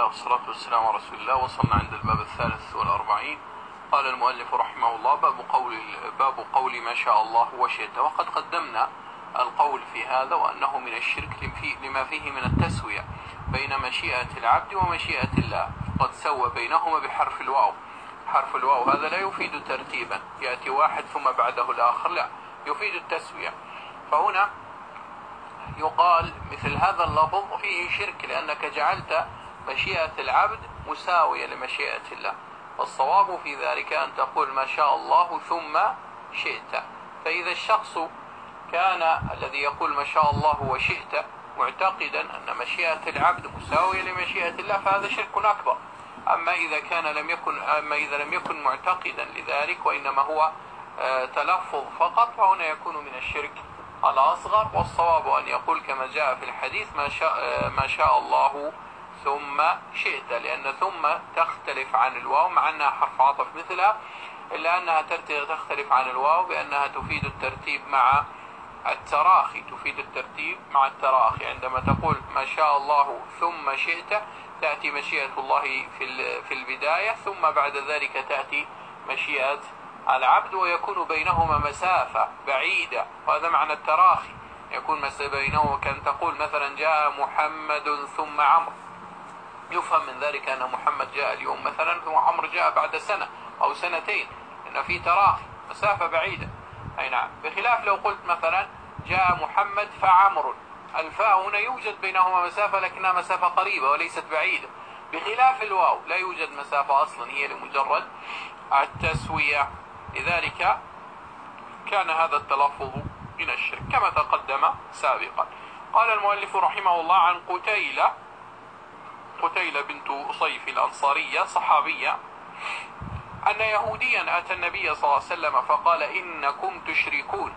الله والصلاة والسلام على رسول الله. وصلنا عند الباب الثالث والأربعين قال المؤلف رحمه الله باب قول باب قول ما شاء الله وشئت. وقد قدمنا القول في هذا وأنه من الشرك لما فيه من التسوية بين مشيئة العبد ومشيئة الله. قد سوى بينهما بحرف الواو. حرف الواو هذا لا يفيد ترتيبا. يأتي واحد ثم بعده الآخر. لا يفيد التسوية. فهنا يقال مثل هذا اللفظ فيه شرك لأنك جعلت مشيئة العبد مساوية لمشيئة الله. والصواب في ذلك أن تقول ما شاء الله ثم شئت. فإذا الشخص كان الذي يقول ما شاء الله وشئت معتقدا أن مشيئة العبد مساوية لمشيئة الله فهذا شرك أكبر. أما إذا كان لم يكن أما إذا لم يكن معتقدا لذلك وإنما هو آه، تلفظ فقط فهنا يكون من الشرك الأصغر. والصواب أن يقول كما جاء في الحديث ما شاء, آه، ما شاء الله ثم شئت لأن ثم تختلف عن الواو مع أنها حرف عطف مثلها إلا أنها تختلف عن الواو بأنها تفيد الترتيب مع التراخي تفيد الترتيب مع التراخي. عندما تقول ما شاء الله ثم شئت تأتي مشيئة الله في في البداية ثم بعد ذلك تأتي مشيئة العبد ويكون بينهما مسافة بعيدة. وهذا معنى التراخي يكون بينهما كأن تقول مثلا جاء محمد ثم عمرو. يفهم من ذلك أن محمد جاء اليوم مثلا ثم عمرو جاء بعد سنة أو سنتين. إن في تراخي مسافة بعيدة. أي نعم. بخلاف لو قلت مثلا جاء محمد فعمر. الفاء هنا يوجد بينهما مسافة لكنها مسافة قريبة وليست بعيدة. بخلاف الواو لا يوجد مسافة أصلا هي لمجرد التسوية. لذلك كان هذا التلفظ من الشرك كما تقدم سابقا. قال المؤلف رحمه الله عن قتيلة قتيلة بنت أصيف الأنصارية صحابية أن يهوديا أتى النبي صلى الله عليه وسلم فقال إنكم تشركون.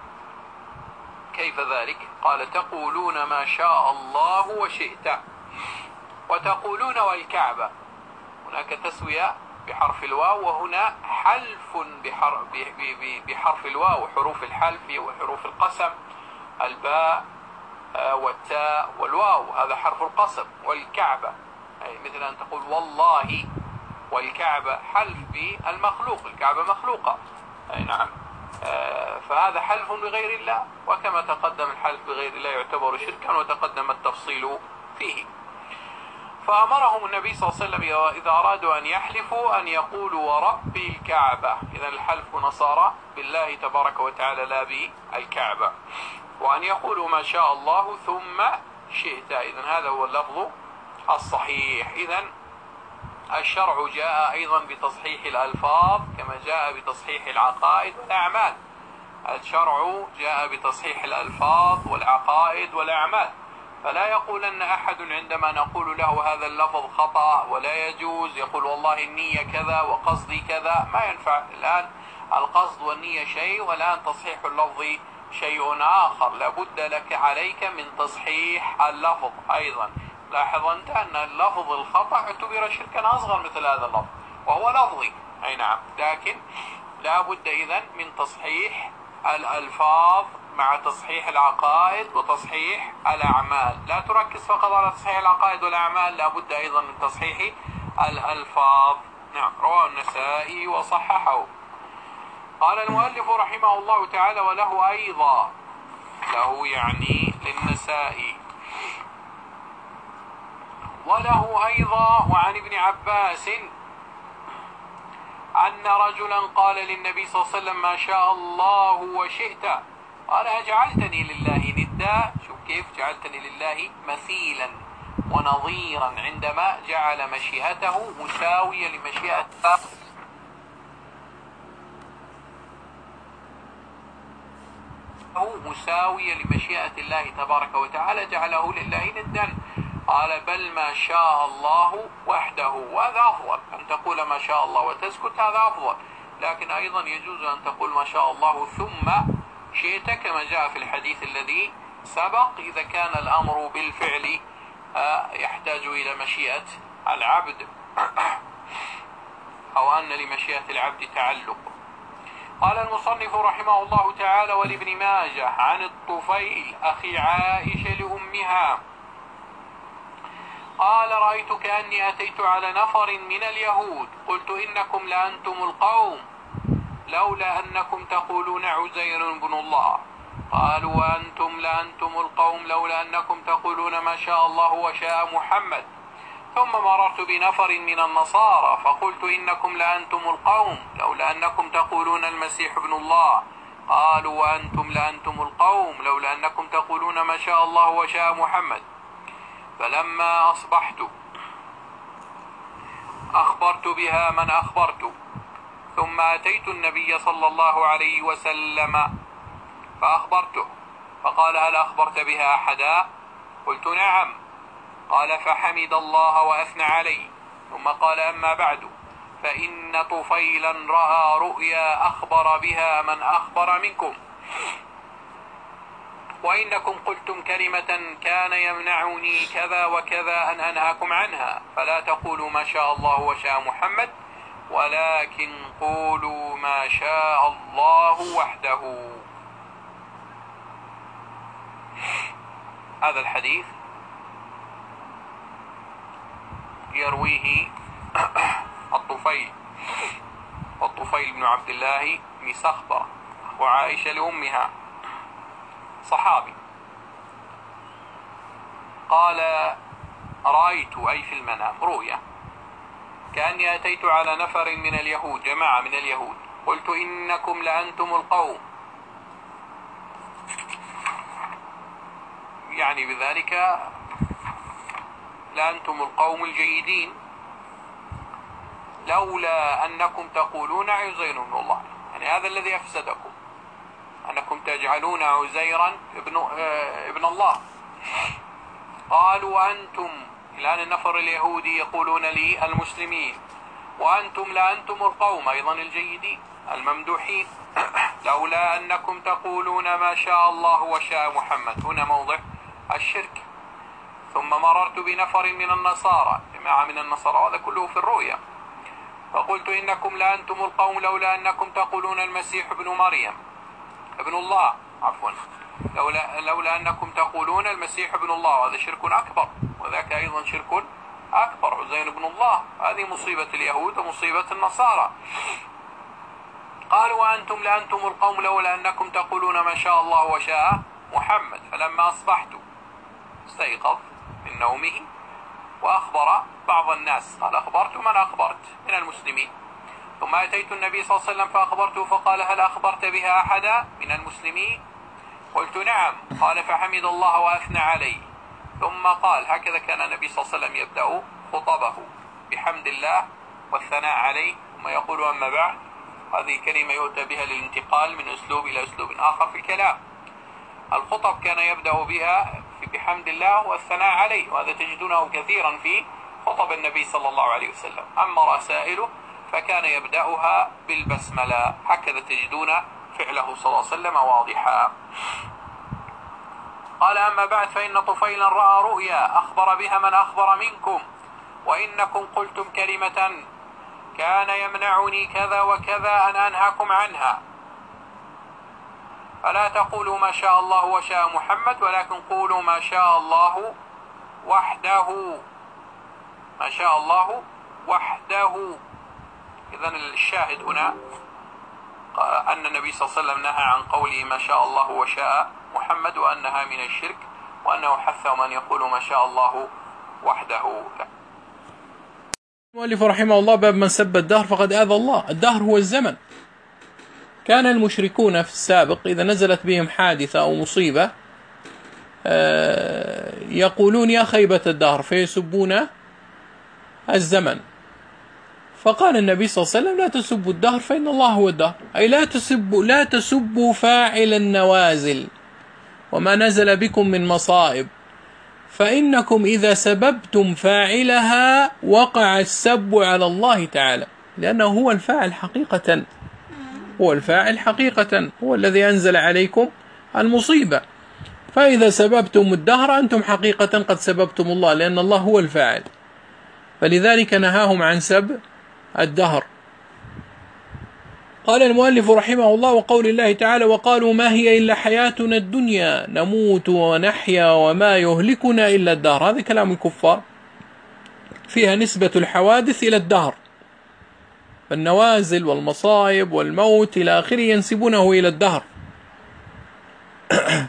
كيف ذلك؟ قال تقولون ما شاء الله وشئت. وتقولون والكعبة. هناك تسوية بحرف الواو وهنا حلف بحرف الواو حروف الحلف وحروف القسم الباء آه، والتاء والواو. هذا حرف القسم والكعبة. أي مثل أن تقول والله والكعبة حلف بالمخلوق الكعبة مخلوقة أي نعم. آه، فهذا حلف بغير الله وكما تقدم الحلف بغير الله يعتبر شركا وتقدم التفصيل فيه. فأمرهم النبي صلى الله عليه وسلم إذا أرادوا أن يحلفوا أن يقولوا ورب الكعبة. إذا الحلف نصارى بالله تبارك وتعالى لا بالكعبة. وأن يقولوا ما شاء الله ثم شئت. إذا هذا هو اللفظ الصحيح. إذا الشرع جاء أيضا بتصحيح الألفاظ كما جاء بتصحيح العقائد والأعمال. الشرع جاء بتصحيح الألفاظ والعقائد والأعمال. فلا يقولن أحد عندما نقول له هذا اللفظ خطأ ولا يجوز يقول والله النية كذا وقصدي كذا ما ينفع. الآن القصد والنية شيء والآن تصحيح اللفظ شيء آخر. لابد لك عليك من تصحيح اللفظ أيضا. لاحظ أنت أن اللفظ الخطأ اعتبر شركا أصغر مثل هذا اللفظ وهو لفظي. أي نعم. لكن لا بد إذن من تصحيح الألفاظ مع تصحيح العقائد وتصحيح الأعمال. لا تركز فقط على تصحيح العقائد والأعمال لا بد أيضا من تصحيح الألفاظ. نعم. رواه النسائي وصححه. قال المؤلف رحمه الله تعالى وله أيضا. له يعني للنسائي. وله أيضا وعن ابن عباس أن رجلا قال للنبي صلى الله عليه وسلم ما شاء الله وشئت. قال أجعلتني لله ندا. شوف كيف جعلتني لله مثيلا ونظيرا عندما جعل مشيئته مساوية لمشيئة مساوية لمشيئة الله تبارك وتعالى. جعله لله ندا. قال بل ما شاء الله وحده وهذا أفضل. أن تقول ما شاء الله وتسكت هذا أفضل. لكن أيضا يجوز أن تقول ما شاء الله ثم شئت كما جاء في الحديث الذي سبق إذا كان الأمر بالفعل آه، يحتاج إلى مشيئة العبد أو أن لمشيئة العبد تعلق. قال المصنف رحمه الله تعالى ولابن ماجه عن الطفيل أخي عائشة لأمها قال رأيت كأني أتيت على نفر من اليهود. قلت إنكم لأنتم القوم لولا أنكم تقولون عزير بن الله. قالوا وأنتم لأنتم القوم لولا أنكم تقولون ما شاء الله وشاء محمد. ثم مررت بنفر من النصارى فقلت إنكم لأنتم القوم لولا أنكم تقولون المسيح ابن الله. قالوا وأنتم لأنتم القوم لولا أنكم تقولون ما شاء الله وشاء محمد. فلما أصبحت أخبرت بها من أخبرت ثم أتيت النبي صلى الله عليه وسلم فأخبرته فقال هل أخبرت بها أحدا؟ قلت نعم. قال فحمد الله وأثنى عليه. ثم قال أما بعد فإن طفيلا رأى رؤيا أخبر بها من أخبر منكم. وإنكم قلتم كلمة كان يمنعني كذا وكذا أن أنهاكم عنها. فلا تقولوا ما شاء الله وشاء محمد ولكن قولوا ما شاء الله وحده. هذا الحديث يرويه الطفيل والطفيل بن عبد الله بن وعائشة لأمها. صحابي. قال رأيت أي في المنام رؤيا. كأني أتيت على نفر من اليهود جماعة من اليهود. قلت إنكم لأنتم القوم. يعني بذلك لأنتم القوم الجيدين. لولا أنكم تقولون عزير بن الله. يعني هذا الذي أفسدكم. أنكم تجعلون عزيرا ابن, آه ابن الله. قالوا وأنتم الآن النفر اليهودي يقولون لي المسلمين وأنتم لأنتم القوم أيضا الجيدين الممدوحين. لولا أنكم تقولون ما شاء الله وشاء محمد. هنا موضع الشرك. ثم مررت بنفر من النصارى جماعة من النصارى هذا كله في الرؤيا. فقلت إنكم لأنتم القوم لولا أنكم تقولون المسيح ابن مريم. ابن الله. عفوا. لولا, لولا أنكم تقولون المسيح ابن الله وهذا شرك أكبر وذاك أيضا شرك أكبر. عزين ابن الله هذه مصيبة اليهود ومصيبة النصارى. قالوا وأنتم لأنتم القوم لولا أنكم تقولون ما شاء الله وشاء محمد. فلما أصبحت استيقظ من نومه وأخبر بعض الناس. قال أخبرت من أخبرت؟ من المسلمين. ثم أتيت النبي صلى الله عليه وسلم فأخبرته فقال هل أخبرت بها أحدا من المسلمين؟ قلت نعم. قال فحمد الله وأثنى عليه. ثم قال هكذا كان النبي صلى الله عليه وسلم يبدأ خطبه. بحمد الله والثناء عليه. ثم يقول أما بعد. هذه كلمة يؤتى بها للانتقال من أسلوب إلى أسلوب آخر في الكلام. الخطب كان يبدأ بها بحمد الله والثناء عليه وهذا تجدونه كثيرا في خطب النبي صلى الله عليه وسلم. أما رسائله فكان يبدأها بالبسملة. هكذا تجدون فعله صلى الله عليه وسلم واضحا. قال أما بعد فإن طفيلا رأى رؤيا. أخبر بها من أخبر منكم. وإنكم قلتم كلمة كان يمنعني كذا وكذا أن أنهاكم عنها. فلا تقولوا ما شاء الله وشاء محمد ولكن قولوا ما شاء الله وحده. ما شاء الله وحده. إذا الشاهد هنا أن النبي صلى الله عليه وسلم نهى عن قوله ما شاء الله وشاء محمد وأنها من الشرك وأنه حث من يقول ما شاء الله وحده. المؤلف رحمه الله باب من سب الدهر فقد آذى الله. الدهر هو الزمن. كان المشركون في السابق إذا نزلت بهم حادثة أو مصيبة آه، يقولون يا خيبة الدهر فيسبون الزمن. فقال النبي صلى الله عليه وسلم لا تسبوا الدهر فإن الله هو الدهر. أي لا تسبوا لا تسبوا فاعل النوازل. وما نزل بكم من مصائب. فإنكم إذا سببتم فاعلها وقع السب على الله تعالى. لأنه هو الفاعل حقيقة. هو الفاعل حقيقة. هو الذي أنزل عليكم المصيبة. فإذا سببتم الدهر أنتم حقيقة قد سببتم الله لأن الله هو الفاعل. فلذلك نهاهم عن سب. الدهر. قال المؤلف رحمه الله وقول الله تعالى وقالوا ما هي إلا حياتنا الدنيا نموت ونحيا وما يهلكنا إلا الدهر. هذا كلام الكفار. فيها نسبة الحوادث إلى الدهر. فالنوازل والمصائب والموت إلى آخره ينسبونه إلى الدهر.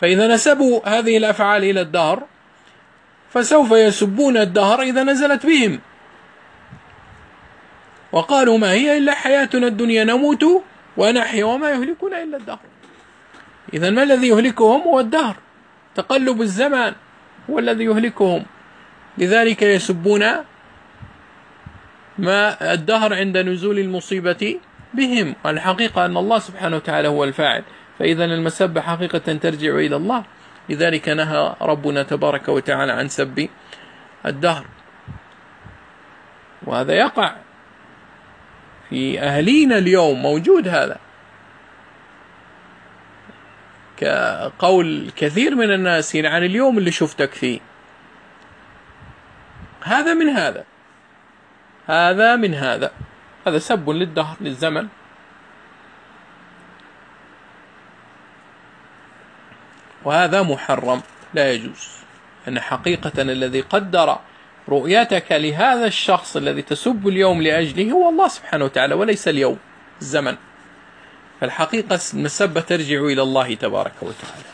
فإذا نسبوا هذه الأفعال إلى الدهر فسوف يسبون الدهر إذا نزلت بهم. وقالوا ما هي إلا حياتنا الدنيا نموت ونحيا وما يهلكنا إلا الدهر. إذا ما الذي يهلكهم هو الدهر تقلب الزمان هو الذي يهلكهم. لذلك يسبون ما الدهر عند نزول المصيبة بهم. الحقيقة أن الله سبحانه وتعالى هو الفاعل. فإذا المسبة حقيقة ترجع إلى الله. لذلك نهى ربنا تبارك وتعالى عن سب الدهر. وهذا يقع. في أهلينا اليوم موجود هذا. كقول كثير من الناس عن اليوم اللي شفتك فيه. هذا من هذا. هذا من هذا. هذا سب للدهر للزمن. وهذا محرم. لا يجوز. أن حقيقة الذي قدر رؤيتك لهذا الشخص الذي تسب اليوم لأجله هو الله سبحانه وتعالى وليس اليوم الزمن. فالحقيقة المسبة ترجع إلى الله تبارك وتعالى.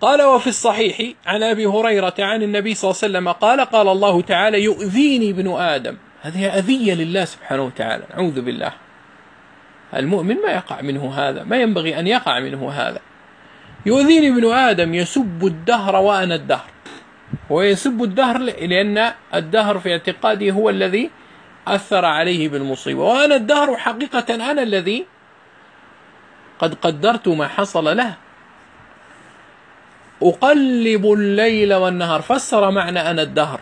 قال وفي الصحيح عن أبي هريرة عن النبي صلى الله عليه وسلم قال قال الله تعالى يؤذيني ابن آدم هذه أذية لله سبحانه وتعالى نعوذ بالله. المؤمن ما يقع منه هذا ما ينبغي أن يقع منه هذا. يؤذيني ابن آدم يسب الدهر وأنا الدهر. ويسب الدهر لأن الدهر في اعتقادي هو الذي أثر عليه بالمصيبة. وأنا الدهر حقيقة أنا الذي قد قدرت ما حصل له. أقلب الليل والنهار. فسر معنى أنا الدهر.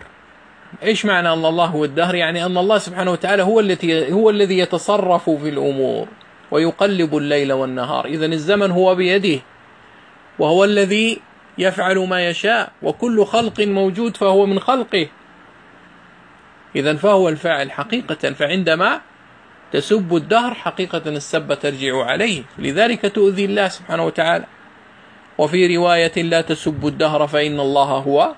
إيش معنى أن الله هو الدهر؟ يعني أن الله سبحانه وتعالى هو الذي هو الذي يتصرف في الأمور. ويقلب الليل والنهار. إذا الزمن هو بيده. وهو الذي يفعل ما يشاء وكل خلق موجود فهو من خلقه. إذا فهو الفاعل حقيقة فعندما تسب الدهر حقيقة السب ترجع عليه. لذلك تؤذي الله سبحانه وتعالى. وفي رواية لا تسبوا الدهر فإن الله هو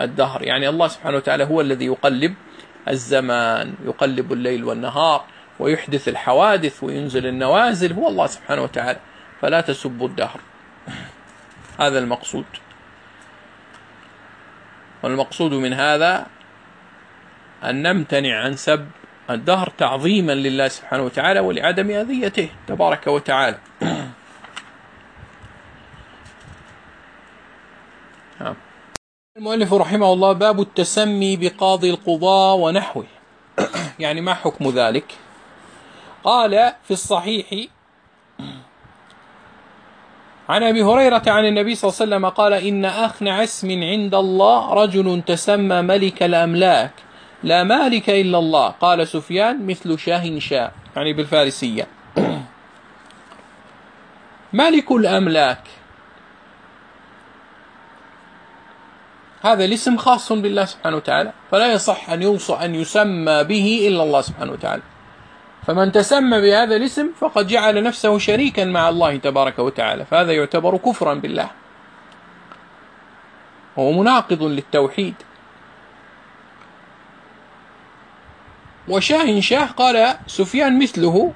الدهر. يعني الله سبحانه وتعالى هو الذي يقلب الزمان يقلب الليل والنهار ويحدث الحوادث وينزل النوازل هو الله سبحانه وتعالى. فلا تسبوا الدهر. هذا المقصود. والمقصود من هذا أن نمتنع عن سب الدهر تعظيما لله سبحانه وتعالى ولعدم أذيته تبارك وتعالى. نعم. المؤلف رحمه الله باب التسمي بقاضي القضاء ونحوه. يعني ما حكم ذلك؟ قال في الصحيح عن أبي هريرة عن النبي صلى الله عليه وسلم قال إن اخنع اسم عند الله رجل تسمى ملك الأملاك. لا مالك إلا الله. قال سفيان مثل شاه شاء. يعني بالفارسية. ملك الأملاك. هذا الاسم خاص بالله سبحانه وتعالى. فلا يصح أن يوصى أن يسمى به إلا الله سبحانه وتعالى. فمن تسمى بهذا الاسم فقد جعل نفسه شريكا مع الله تبارك وتعالى فهذا يعتبر كفرا بالله. وهو مناقض للتوحيد. وشاه شاه قال سفيان مثله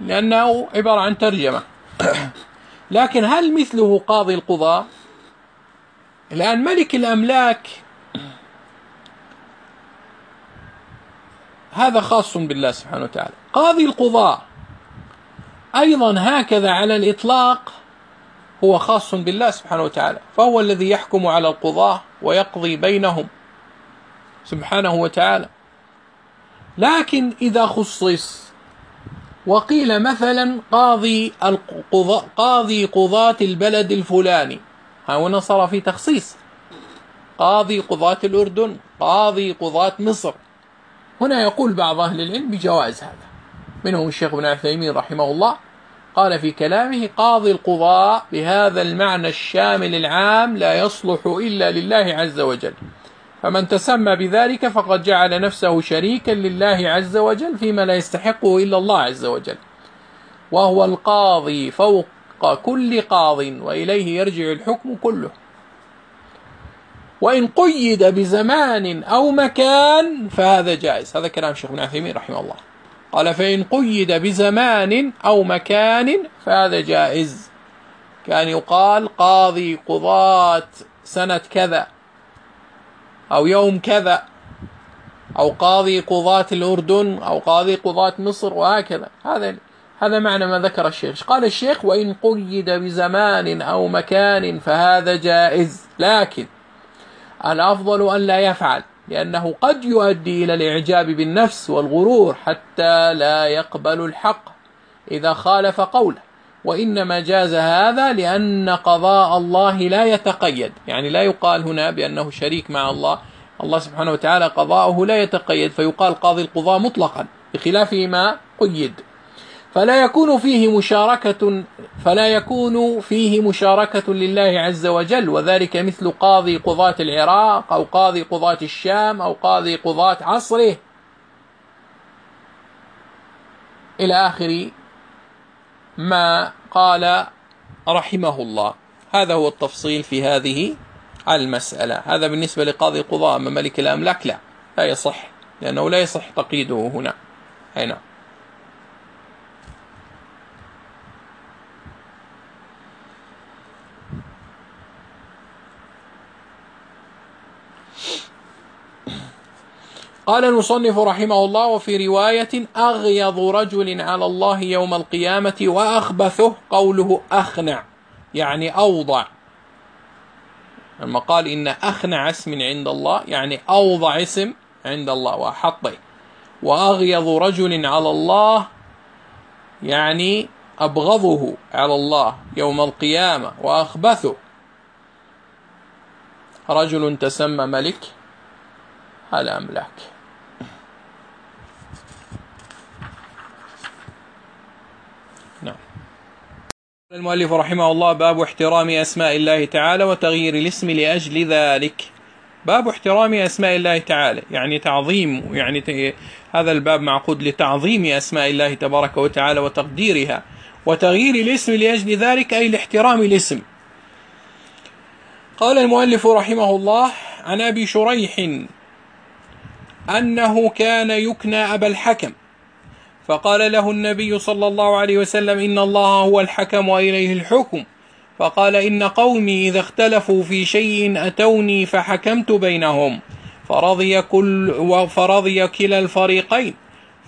لأنه عبارة عن ترجمة. لكن هل مثله قاضي القضاء؟ الآن ملك الأملاك هذا خاص بالله سبحانه وتعالى. قاضي القضاء أيضا هكذا على الإطلاق هو خاص بالله سبحانه وتعالى. فهو الذي يحكم على القضاة ويقضي بينهم سبحانه وتعالى. لكن إذا خصص وقيل مثلا قاضي القضاء قاضي قضاة البلد الفلاني. ها هنا صار في تخصيص. قاضي قضاة الأردن قاضي قضاة مصر. هنا يقول بعض أهل العلم بجواز هذا. منهم الشيخ ابن عثيمين رحمه الله قال في كلامه قاضي القضاء بهذا المعنى الشامل العام لا يصلح إلا لله عز وجل. فمن تسمى بذلك فقد جعل نفسه شريكا لله عز وجل فيما لا يستحقه إلا الله عز وجل. وهو القاضي فوق كل قاض وإليه يرجع الحكم كله. وإن قيد بزمان أو مكان فهذا جائز. هذا كلام شيخ ابن عثيمين رحمه الله. قال فإن قيد بزمان أو مكان فهذا جائز. كان يقال قاضي قضاة سنة كذا أو يوم كذا أو قاضي قضاة الأردن أو قاضي قضاة مصر وهكذا. هذا هذا معنى ما ذكر الشيخ. قال الشيخ؟ وإن قيد بزمان أو مكان فهذا جائز. لكن الأفضل أن لا يفعل لأنه قد يؤدي إلى الإعجاب بالنفس والغرور حتى لا يقبل الحق إذا خالف قوله. وإنما جاز هذا لأن قضاء الله لا يتقيد. يعني لا يقال هنا بأنه شريك مع الله. الله سبحانه وتعالى قضاؤه لا يتقيد فيقال قاضي القضاء مطلقا بخلاف ما قيد. فلا يكون فيه مشاركة فلا يكون فيه مشاركة لله عز وجل وذلك مثل قاضي قضاة العراق أو قاضي قضاة الشام أو قاضي قضاة عصره. إلى آخر ما قال رحمه الله. هذا هو التفصيل في هذه المسألة. هذا بالنسبة لقاضي القضاء أما ملك الأملاك لا. لا يصح لأنه لا يصح تقييده هنا. أي قال المصنف رحمه الله وفي رواية أغيض رجل على الله يوم القيامة وأخبثه قوله أخنع يعني أوضع. لما قال إن أخنع اسم عند الله يعني أوضع اسم عند الله وأحطه. وأغيض رجل على الله يعني أبغضه على الله يوم القيامة وأخبثه. رجل تسمى ملك الأملاك نعم المؤلف رحمه الله باب احترام أسماء الله تعالى وتغيير الاسم لأجل ذلك. باب احترام أسماء الله تعالى يعني تعظيم يعني هذا الباب معقود لتعظيم أسماء الله تبارك وتعالى وتقديرها. وتغيير الاسم لأجل ذلك أي لاحترام الاسم. قال المؤلف رحمه الله عن أبي شريح أنه كان يكنى أبا الحكم. فقال له النبي صلى الله عليه وسلم إن الله هو الحكم وإليه الحكم. فقال إن قومي إذا اختلفوا في شيء أتوني فحكمت بينهم. فرضي كل فرضي كلا الفريقين.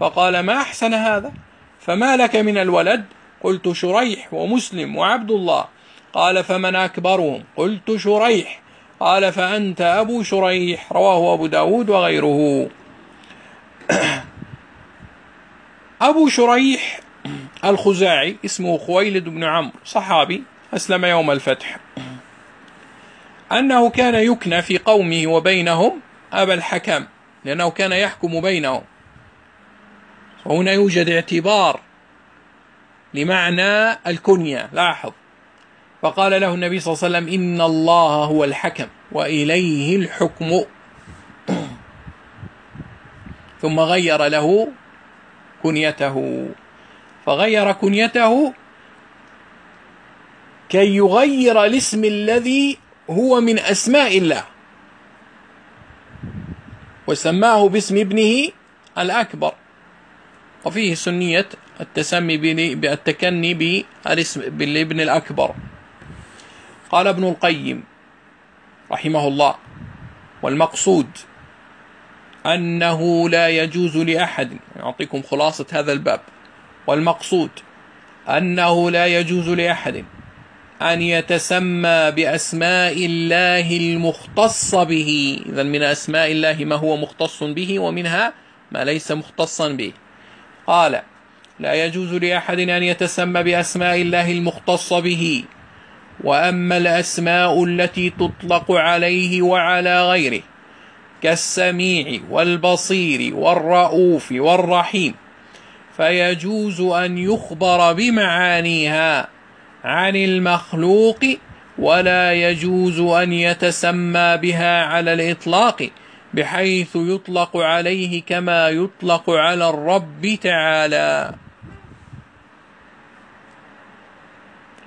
فقال ما أحسن هذا؟ فما لك من الولد؟ قلت شريح ومسلم وعبد الله. قال فمن أكبرهم؟ قلت شريح. قال فأنت أبو شريح. رواه أبو داود وغيره. أبو شريح الخزاعي اسمه خويلد بن عمرو صحابي أسلم يوم الفتح. أنه كان يكنى في قومه وبينهم أبا الحكم لأنه كان يحكم بينهم. وهنا يوجد اعتبار لمعنى الكنية لاحظ. فقال له النبي صلى الله عليه وسلم إن الله هو الحكم وإليه الحكم. ثم غير له كنيته. فغير كنيته كي يغير الاسم الذي هو من أسماء الله. وسماه باسم ابنه الأكبر. وفيه سنية التسمي بالتكني بالاسم بالابن الأكبر. قال ابن القيم رحمه الله والمقصود أنه لا يجوز لأحد. أعطيكم خلاصة هذا الباب. والمقصود أنه لا يجوز لأحد أن يتسمى بأسماء الله المختصة به. إذا من أسماء الله ما هو مختص به ومنها ما ليس مختصا به. قال لا يجوز لأحد أن يتسمى بأسماء الله المختصة به. وأما الأسماء التي تطلق عليه وعلى غيره كالسميع والبصير والرؤوف والرحيم. فيجوز أن يخبر بمعانيها عن المخلوق ولا يجوز أن يتسمى بها على الإطلاق بحيث يطلق عليه كما يطلق على الرب تعالى.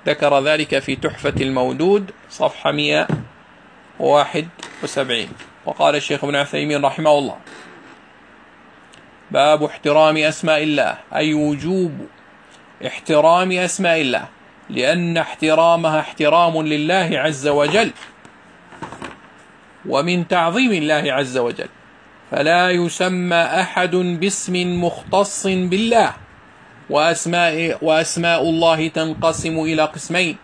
ذكر ذلك في تحفة المودود صفحة 100 وواحد وسبعين. وقال الشيخ ابن عثيمين رحمه الله باب احترام أسماء الله أي وجوب احترام أسماء الله لأن احترامها احترام لله عز وجل ومن تعظيم الله عز وجل. فلا يسمى أحد باسم مختص بالله وأسماء, وأسماء الله تنقسم إلى قسمين.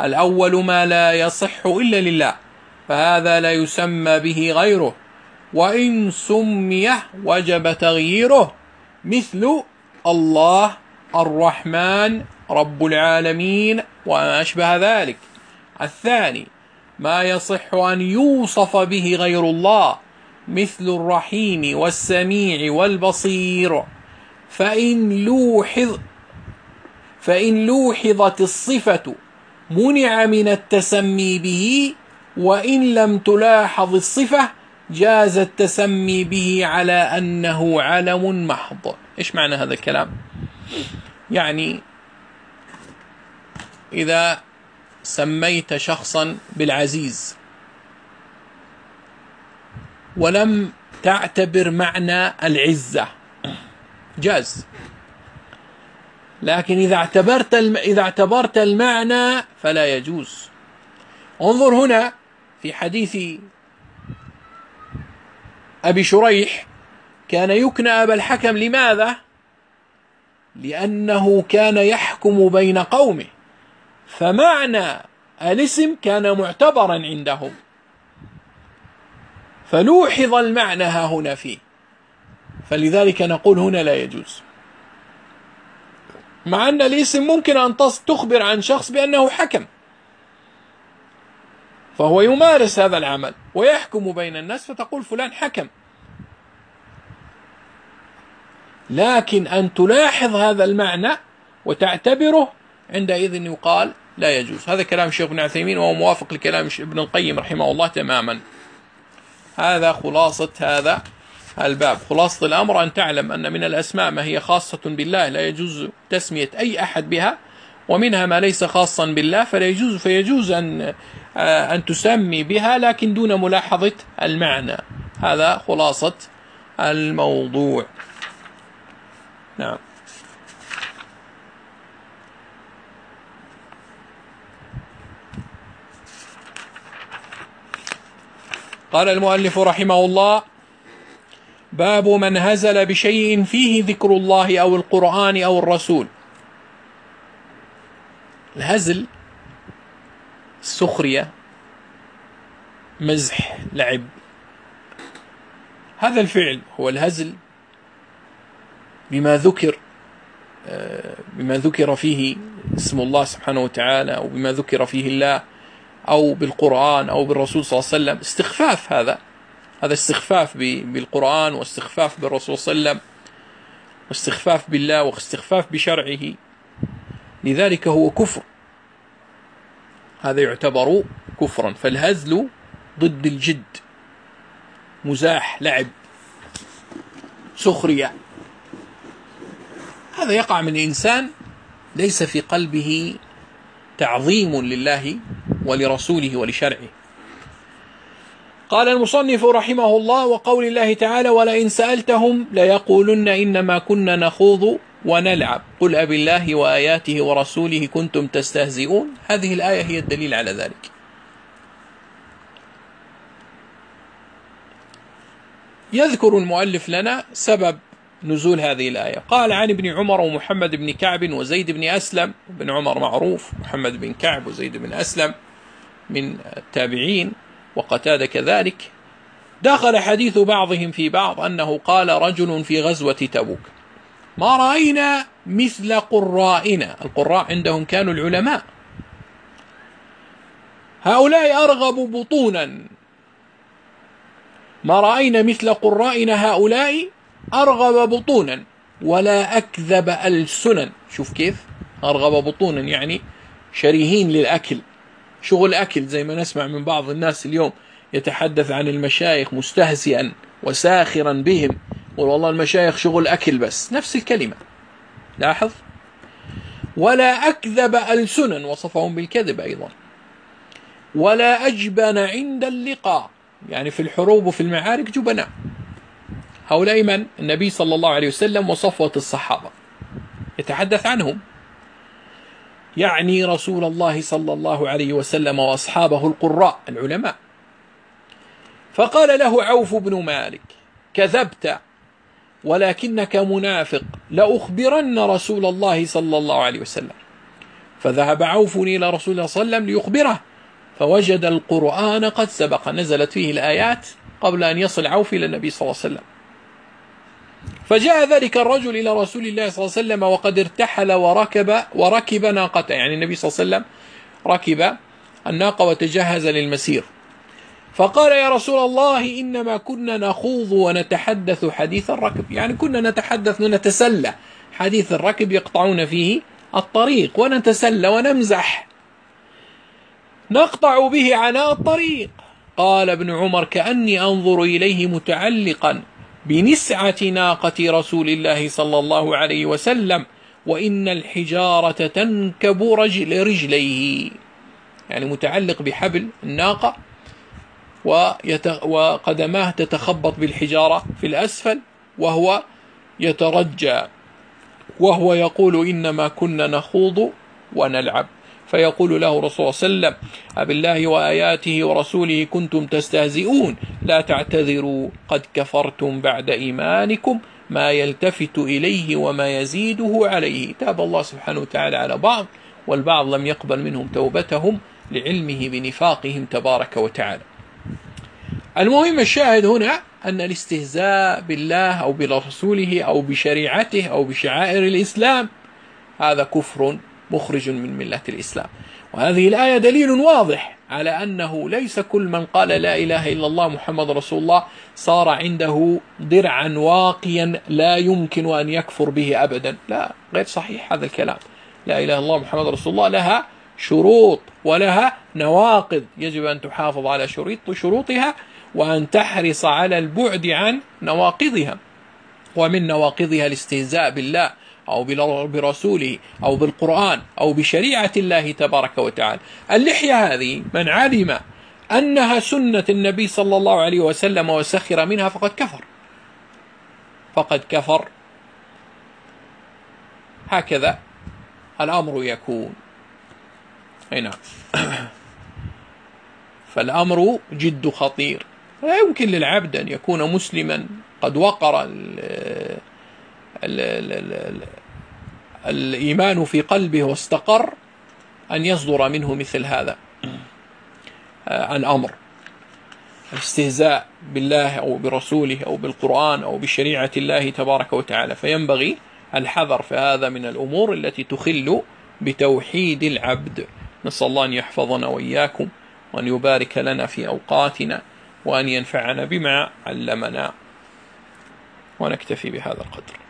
الأول ما لا يصح إلا لله فهذا لا يسمى به غيره. وإن سمي وجب تغييره مثل الله الرحمن رب العالمين وما أشبه ذلك. الثاني ما يصح أن يوصف به غير الله مثل الرحيم والسميع والبصير. فإن لوحظ فإن لوحظت الصفة منع من التسمي به وإن لم تلاحظ الصفة جاز التسمي به على أنه علم محض. إيش معنى هذا الكلام؟ يعني إذا سميت شخصا بالعزيز ولم تعتبر معنى العزة جاز. لكن إذا اعتبرت إذا اعتبرت المعنى فلا يجوز. انظر هنا في حديث أبي شريح كان يكنى أبا الحكم لماذا؟ لأنه كان يحكم بين قومه فمعنى الاسم كان معتبرا عندهم فلوحظ المعنى ها هنا فيه فلذلك نقول هنا لا يجوز. مع أن الاسم ممكن أن تخبر عن شخص بأنه حكم. فهو يمارس هذا العمل ويحكم بين الناس فتقول فلان حكم. لكن أن تلاحظ هذا المعنى وتعتبره عندئذ يقال لا يجوز. هذا كلام الشيخ ابن عثيمين وهو موافق لكلام ابن القيم رحمه الله تماما. هذا خلاصة هذا الباب. خلاصة الأمر أن تعلم أن من الأسماء ما هي خاصة بالله لا يجوز تسمية أي أحد بها ومنها ما ليس خاصا بالله فلا يجوز فيجوز أن أن تسمي بها لكن دون ملاحظة المعنى. هذا خلاصة الموضوع. نعم. قال المؤلف رحمه الله باب من هزل بشيء فيه ذكر الله أو القرآن أو الرسول. الهزل سخرية مزح لعب. هذا الفعل هو الهزل بما ذكر آه، بما ذكر فيه اسم الله سبحانه وتعالى أو بما ذكر فيه الله أو بالقرآن أو بالرسول صلى الله عليه وسلم. استخفاف هذا هذا استخفاف بالقرآن واستخفاف بالرسول صلى الله عليه وسلم واستخفاف بالله واستخفاف بشرعه. لذلك هو كفر. هذا يعتبر كفرا. فالهزل ضد الجد. مزاح لعب. سخرية. هذا يقع من إنسان ليس في قلبه تعظيم لله ولرسوله ولشرعه. قال المصنف رحمه الله وقول الله تعالى ولئن سألتهم ليقولن إنما كنا نخوض ونلعب. قل أب الله وآياته ورسوله كنتم تستهزئون. هذه الآية هي الدليل على ذلك. يذكر المؤلف لنا سبب نزول هذه الآية. قال عن ابن عمر ومحمد بن كعب وزيد بن أسلم. بن عمر معروف محمد بن كعب وزيد بن أسلم من التابعين وقتاد كذلك. دخل حديث بعضهم في بعض أنه قال رجل في غزوة تبوك. ما رأينا مثل قرائنا. القراء عندهم كانوا العلماء. هؤلاء أرغب بطونا. ما رأينا مثل قرائنا هؤلاء أرغب بطونا. ولا أكذب ألسنا. شوف كيف أرغب بطونا يعني شريهين للأكل. شغل أكل زي ما نسمع من بعض الناس اليوم يتحدث عن المشايخ مستهزئا وساخرا بهم. والله المشايخ شغل أكل بس نفس الكلمة. لاحظ؟ ولا أكذب ألسنا وصفهم بالكذب أيضا. ولا أجبن عند اللقاء يعني في الحروب وفي المعارك جبناء. هؤلاء من؟ النبي صلى الله عليه وسلم وصفوة الصحابة. يتحدث عنهم. يعني رسول الله صلى الله عليه وسلم وأصحابه القراء العلماء. فقال له عوف بن مالك كذبت ولكنك منافق لأخبرن رسول الله صلى الله عليه وسلم. فذهب عوف إلى رسول الله صلى الله عليه وسلم ليخبره فوجد القرآن قد سبق. نزلت فيه الآيات قبل أن يصل عوف إلى النبي صلى الله عليه وسلم. فجاء ذلك الرجل إلى رسول الله صلى الله عليه وسلم وقد ارتحل وركب وركب ناقته. يعني النبي صلى الله عليه وسلم ركب الناقة وتجهز للمسير. فقال يا رسول الله إنما كنا نخوض ونتحدث حديث الركب. يعني كنا نتحدث ونتسلى. حديث الركب يقطعون فيه الطريق ونتسلى ونمزح. نقطع به عناء الطريق. قال ابن عمر كأني أنظر إليه متعلقا بنسعة ناقة رسول الله صلى الله عليه وسلم وإن الحجارة تنكب رجل رجليه. يعني متعلق بحبل الناقة. وقدماه تتخبط بالحجارة في الأسفل وهو يترجى وهو يقول إنما كنا نخوض ونلعب. فيقول له رسول صلى الله عليه وسلم أبالله وآياته ورسوله كنتم تستهزئون لا تعتذروا قد كفرتم بعد إيمانكم ما يلتفت إليه وما يزيده عليه. تاب الله سبحانه وتعالى على بعض والبعض لم يقبل منهم توبتهم لعلمه بنفاقهم تبارك وتعالى. المهم الشاهد هنا أن الاستهزاء بالله أو برسوله أو بشريعته أو بشعائر الإسلام هذا كفر مخرج من ملة الإسلام. وهذه الآية دليل واضح على أنه ليس كل من قال لا إله إلا الله محمد رسول الله صار عنده درعا واقيا لا يمكن أن يكفر به أبدا. لا غير صحيح هذا الكلام. لا إله إلا الله محمد رسول الله لها شروط ولها نواقض. يجب أن تحافظ على شروط شروطها وأن تحرص على البعد عن نواقضها ومن نواقضها الاستهزاء بالله أو برسوله أو بالقرآن أو بشريعة الله تبارك وتعالى. اللحية هذه من علم أنها سنة النبي صلى الله عليه وسلم وسخر منها فقد كفر. فقد كفر. هكذا الأمر يكون. أي نعم. فالأمر جد خطير. لا يمكن للعبد أن يكون مسلما. قد وقر ال ال ال ال الإيمان في قلبه واستقر أن يصدر منه مثل هذا. عن أمر الاستهزاء بالله أو برسوله أو بالقرآن أو بشريعة الله تبارك وتعالى. فينبغي الحذر في هذا من الأمور التي تخل بتوحيد العبد. نسأل الله أن يحفظنا وإياكم وأن يبارك لنا في أوقاتنا. وأن ينفعنا بما علمنا ونكتفي بهذا القدر.